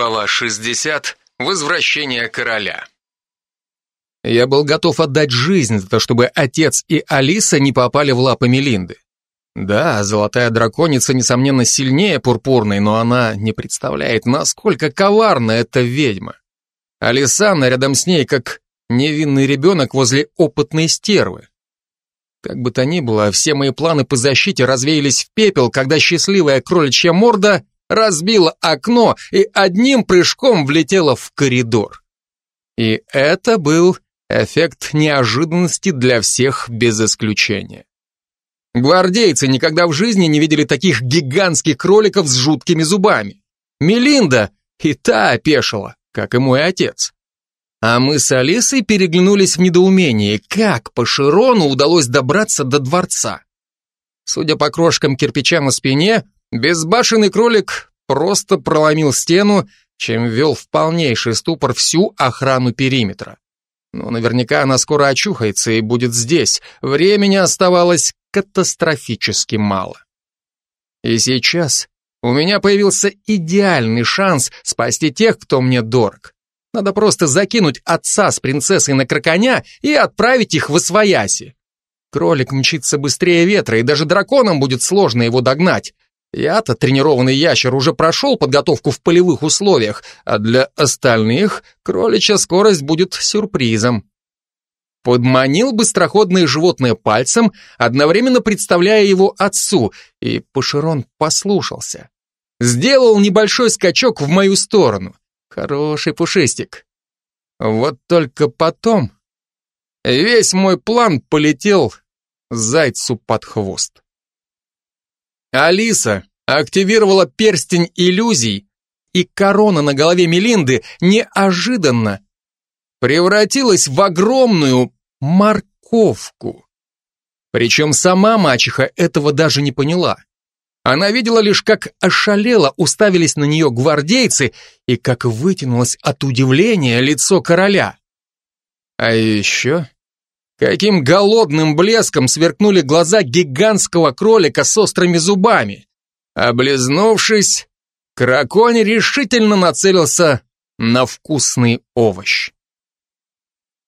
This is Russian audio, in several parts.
Глава 60. Возвращение короля. Я был готов отдать жизнь за то, чтобы отец и Алиса не попали в лапы Мелинды. Да, золотая драконица, несомненно, сильнее пурпурной, но она не представляет, насколько коварна эта ведьма. Алисана рядом с ней, как невинный ребенок возле опытной стервы. Как бы то ни было, все мои планы по защите развеялись в пепел, когда счастливая кроличья морда разбила окно и одним прыжком влетела в коридор. И это был эффект неожиданности для всех без исключения. Гвардейцы никогда в жизни не видели таких гигантских кроликов с жуткими зубами. Мелинда и та опешила, как и мой отец. А мы с Алисой переглянулись в недоумении, как по Широну удалось добраться до дворца. Судя по крошкам кирпича на спине, Безбашенный кролик просто проломил стену, чем ввел в полнейший ступор всю охрану периметра. Но наверняка она скоро очухается и будет здесь. Времени оставалось катастрофически мало. И сейчас у меня появился идеальный шанс спасти тех, кто мне дорог. Надо просто закинуть отца с принцессой на кроконя и отправить их в освояси. Кролик мчится быстрее ветра, и даже драконам будет сложно его догнать. Я-то, тренированный ящер, уже прошел подготовку в полевых условиях, а для остальных кроличья скорость будет сюрпризом. Подманил быстроходное животное пальцем, одновременно представляя его отцу, и Пашерон послушался. Сделал небольшой скачок в мою сторону. Хороший пушистик. Вот только потом весь мой план полетел зайцу под хвост. Алиса активировала перстень иллюзий, и корона на голове Мелинды неожиданно превратилась в огромную морковку. Причем сама мачеха этого даже не поняла. Она видела лишь, как ошалело уставились на нее гвардейцы и как вытянулось от удивления лицо короля. А еще Каким голодным блеском сверкнули глаза гигантского кролика с острыми зубами. Облизнувшись, краконь решительно нацелился на вкусный овощ.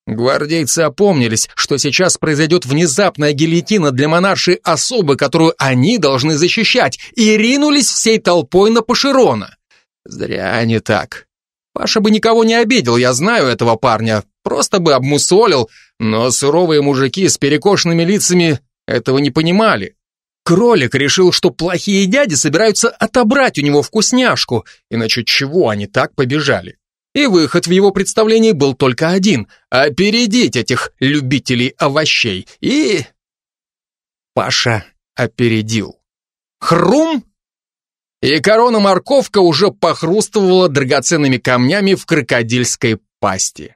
Гвардейцы опомнились, что сейчас произойдет внезапная гильотина для монаршей особы, которую они должны защищать, и ринулись всей толпой на Паширона. Зря они так. Паша бы никого не обидел, я знаю этого парня, просто бы обмусолил, но суровые мужики с перекошенными лицами этого не понимали. Кролик решил, что плохие дяди собираются отобрать у него вкусняшку, иначе чего они так побежали? И выход в его представлении был только один — опередить этих любителей овощей. И... Паша опередил. Хрум! И корона-морковка уже похрустывала драгоценными камнями в крокодильской пасти.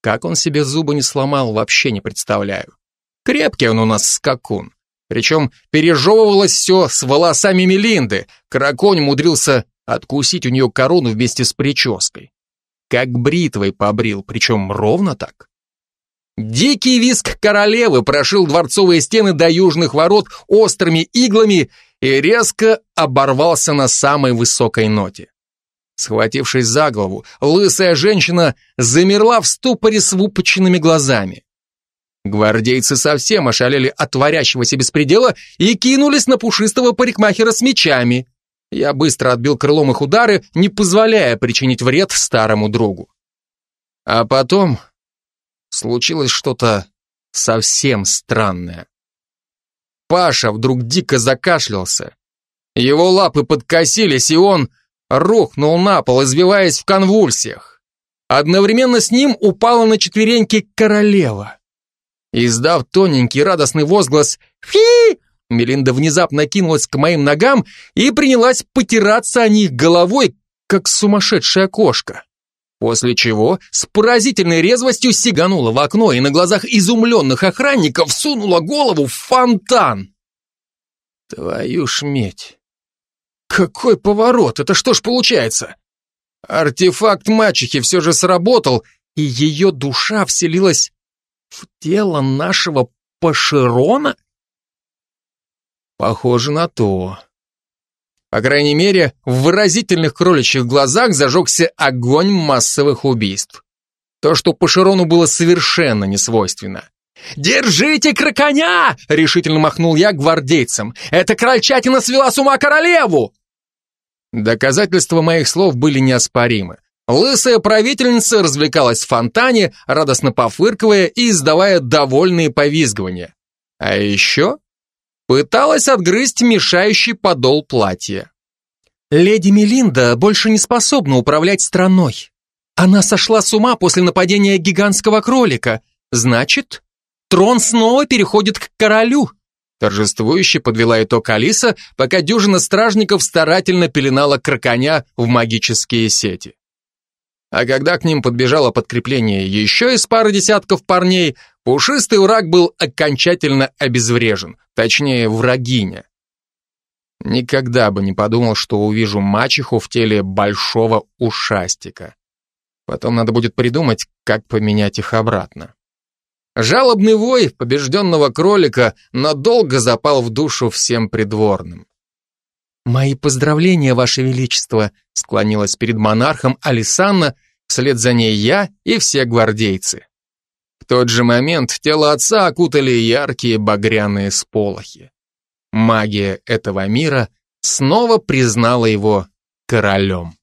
Как он себе зубы не сломал, вообще не представляю. Крепкий он у нас скакун. Причем пережевывалось все с волосами Мелинды. Караконь умудрился откусить у нее корону вместе с прической. Как бритвой побрил, причем ровно так. Дикий виск королевы прошил дворцовые стены до южных ворот острыми иглами и резко оборвался на самой высокой ноте. Схватившись за голову, лысая женщина замерла в ступоре с выпученными глазами. Гвардейцы совсем ошалели от творящегося беспредела и кинулись на пушистого парикмахера с мечами. Я быстро отбил крылом их удары, не позволяя причинить вред старому другу. А потом случилось что-то совсем странное. Паша вдруг дико закашлялся. Его лапы подкосились, и он рухнул на пол, извиваясь в конвульсиях. Одновременно с ним упала на четвереньки королева. Издав тоненький радостный возглас «Фи!», Мелинда внезапно кинулась к моим ногам и принялась потираться о них головой, как сумасшедшая кошка. После чего с поразительной резвостью сиганула в окно и на глазах изумленных охранников сунула голову в фонтан. Твою ж медь! Какой поворот! Это что ж получается? Артефакт мачехи все же сработал, и ее душа вселилась в тело нашего Пашерона? Похоже на то. По крайней мере, в выразительных кроличьих глазах зажегся огонь массовых убийств. То, что Пашерону было совершенно несвойственно. «Держите краконя!» — решительно махнул я гвардейцам. «Эта крольчатина свела с ума королеву!» Доказательства моих слов были неоспоримы. Лысая правительница развлекалась в фонтане, радостно пофыркивая и издавая довольные повизгивания. А еще пыталась отгрызть мешающий подол платья. Леди Мелинда больше не способна управлять страной. Она сошла с ума после нападения гигантского кролика. Значит, трон снова переходит к королю. Торжествующе подвела итог Алиса, пока дюжина стражников старательно пеленала кроконя в магические сети. А когда к ним подбежало подкрепление еще из пары десятков парней, пушистый ураг был окончательно обезврежен, точнее, врагиня. Никогда бы не подумал, что увижу мачеху в теле большого ушастика. Потом надо будет придумать, как поменять их обратно. Жалобный вой побежденного кролика надолго запал в душу всем придворным. «Мои поздравления, Ваше Величество!» склонилась перед монархом Алисанна, вслед за ней я и все гвардейцы. В тот же момент тело отца окутали яркие багряные сполохи. Магия этого мира снова признала его королем.